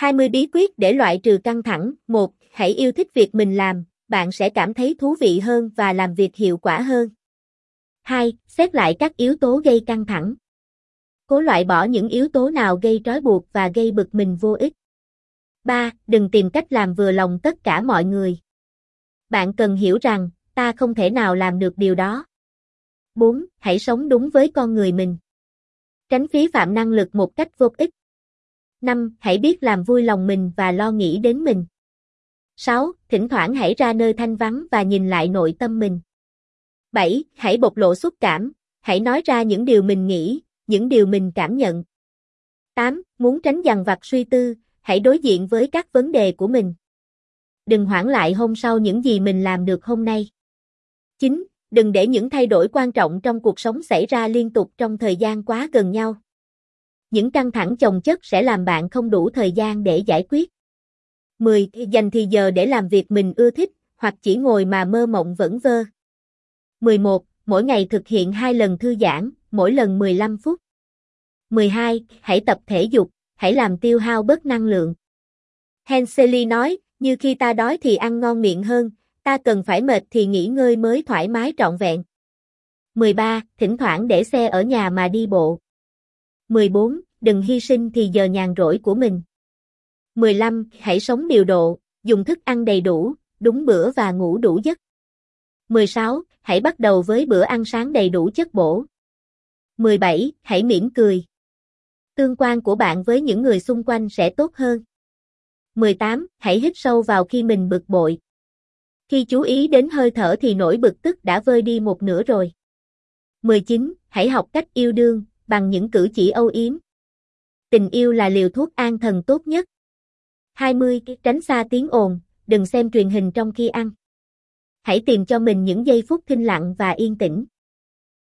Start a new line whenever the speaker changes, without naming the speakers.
20 bí quyết để loại trừ căng thẳng. 1. Hãy yêu thích việc mình làm, bạn sẽ cảm thấy thú vị hơn và làm việc hiệu quả hơn. 2. Xét lại các yếu tố gây căng thẳng. Cố loại bỏ những yếu tố nào gây trói buộc và gây bực mình vô ích. 3. Đừng tìm cách làm vừa lòng tất cả mọi người. Bạn cần hiểu rằng, ta không thể nào làm được điều đó. 4. Hãy sống đúng với con người mình. Tránh phí phạm năng lực một cách vô ích. 5. Hãy biết làm vui lòng mình và lo nghĩ đến mình. 6. Thỉnh thoảng hãy ra nơi thanh vắng và nhìn lại nội tâm mình. 7. Hãy bộc lộ xúc cảm, hãy nói ra những điều mình nghĩ, những điều mình cảm nhận. 8. Muốn tránh dằn vặt suy tư, hãy đối diện với các vấn đề của mình. Đừng hoãn lại hôm sau những gì mình làm được hôm nay. 9. Đừng để những thay đổi quan trọng trong cuộc sống xảy ra liên tục trong thời gian quá gần nhau. Những căng thẳng chồng chất sẽ làm bạn không đủ thời gian để giải quyết. 10. Dành thì giờ để làm việc mình ưa thích, hoặc chỉ ngồi mà mơ mộng vẩn vơ. 11. Mỗi ngày thực hiện 2 lần thư giãn, mỗi lần 15 phút. 12. Hãy tập thể dục, hãy làm tiêu hao bớt năng lượng. Henseli nói, như khi ta đói thì ăn ngon miệng hơn, ta cần phải mệt thì nghỉ ngơi mới thoải mái trọn vẹn. 13. Thỉnh thoảng để xe ở nhà mà đi bộ. 14. Đừng hy sinh thì giờ nhàn rỗi của mình. 15. Hãy sống điều độ, dùng thức ăn đầy đủ, đúng bữa và ngủ đủ giấc. 16. Hãy bắt đầu với bữa ăn sáng đầy đủ chất bổ. 17. Hãy mỉm cười. Tương quan của bạn với những người xung quanh sẽ tốt hơn. 18. Hãy hít sâu vào khi mình bực bội. Khi chú ý đến hơi thở thì nỗi bực tức đã vơi đi một nửa rồi. 19. Hãy học cách yêu đương, bằng những cử chỉ âu yếm. Tình yêu là liều thuốc an thần tốt nhất. 20. Tránh xa tiếng ồn, đừng xem truyền hình trong khi ăn. Hãy tìm cho mình những giây phút thinh lặng và yên tĩnh.